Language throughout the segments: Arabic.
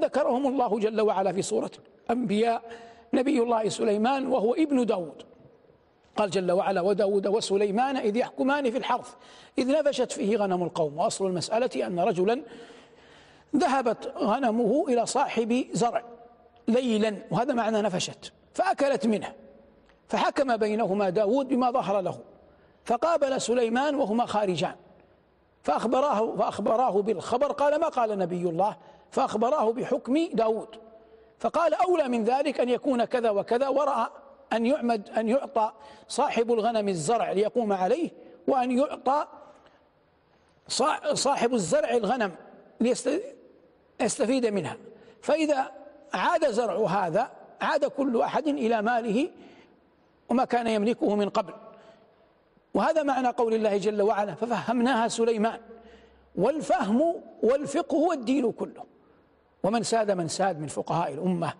ذكرهم الله جل وعلا في سورة الأنبياء نبي الله سليمان وهو ابن داود. قال جل وعلا وداود وسليمان إذ يحكمان في الحرث إذ نفشت فيه غنم القوم. وأصل المسألة أن رجلا ذهبت غنمه إلى صاحب زرع ليلا وهذا معنى نفشت. فأكلت منه فحكم بينهما داود بما ظهر له. فقابل سليمان وهما خارجان. فأخبراه, فأخبراه بالخبر. قال ما قال نبي الله؟ فأخبراه بحكم داود. فقال أولى من ذلك أن يكون كذا وكذا ورأى أن يعمد أن يعطى صاحب الغنم الزرع ليقوم عليه وأن يعطى صاحب الزرع الغنم ليستفيد منها. فإذا عاد زرع هذا عاد كل أحد إلى ماله وما كان يملكه من قبل. وهذا معنى قول الله جل وعلا ففهمناها سليمان. والفهم والفقه هو الدين كله. ومن ساد من ساد من فقهاء الأمة.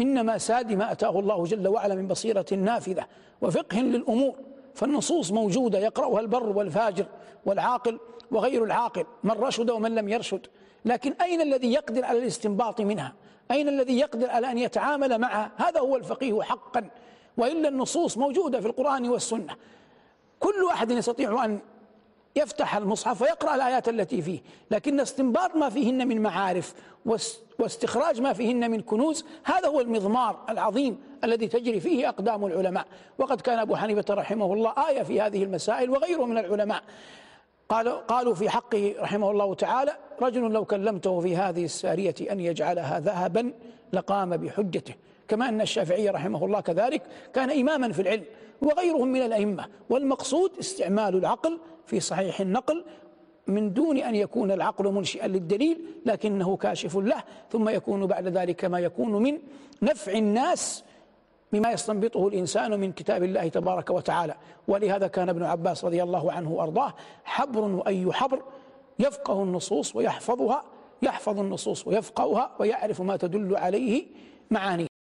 إنما ساد ما أتاه الله جل وعلا من بصيرة نافذة وفقه للأمور. فالنصوص موجودة يقرأها البر والفاجر والعاقل وغير العاقل من رشد ومن لم يرشد. لكن أين الذي يقدر على الاستنباط منها؟ أين الذي يقدر على أن يتعامل معها؟ هذا هو الفقيه حقا. وإلا النصوص موجودة في القرآن والسنة. كل أحد يستطيع أن يفتح المصحف ويقرأ الآيات التي فيه لكن استنباط ما فيهن من معارف واستخراج ما فيهن من كنوز هذا هو المضمار العظيم الذي تجري فيه أقدام العلماء. وقد كان أبو حنيفة رحمه الله آية في هذه المسائل وغيره من العلماء. قالوا, قالوا في حقه رحمه الله تعالى رجل لو كلمته في هذه السارية أن يجعلها ذهبا لقام بحجته. كما أن الشافعي رحمه الله كذلك كان إماما في العلم وغيرهم من الأئمة. والمقصود استعمال العقل في صحيح النقل من دون أن يكون العقل منشئا للدليل لكنه كاشف له ثم يكون بعد ذلك ما يكون من نفع الناس مما يستنبطه الإنسان من كتاب الله تبارك وتعالى. ولهذا كان ابن عباس رضي الله عنه وأرضاه حبر وأي حبر يفقه النصوص ويحفظها يحفظ النصوص ويفقهها ويعرف ما تدل عليه معانيه.